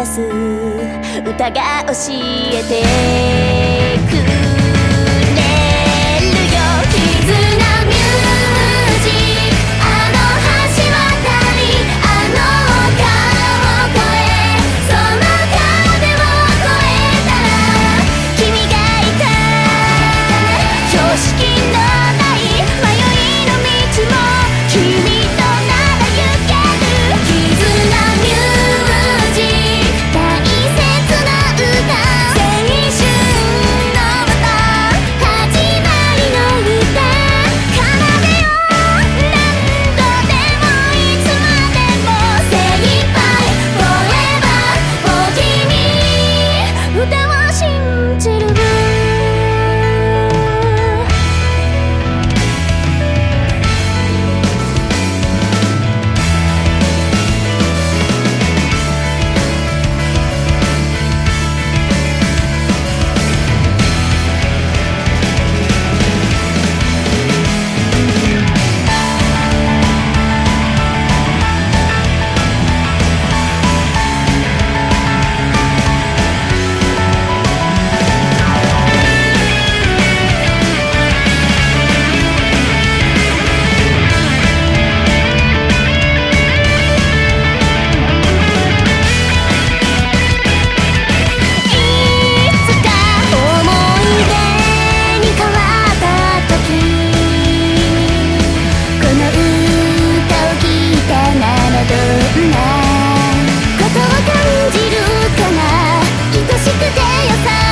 思い出す。歌が教えて。てよさ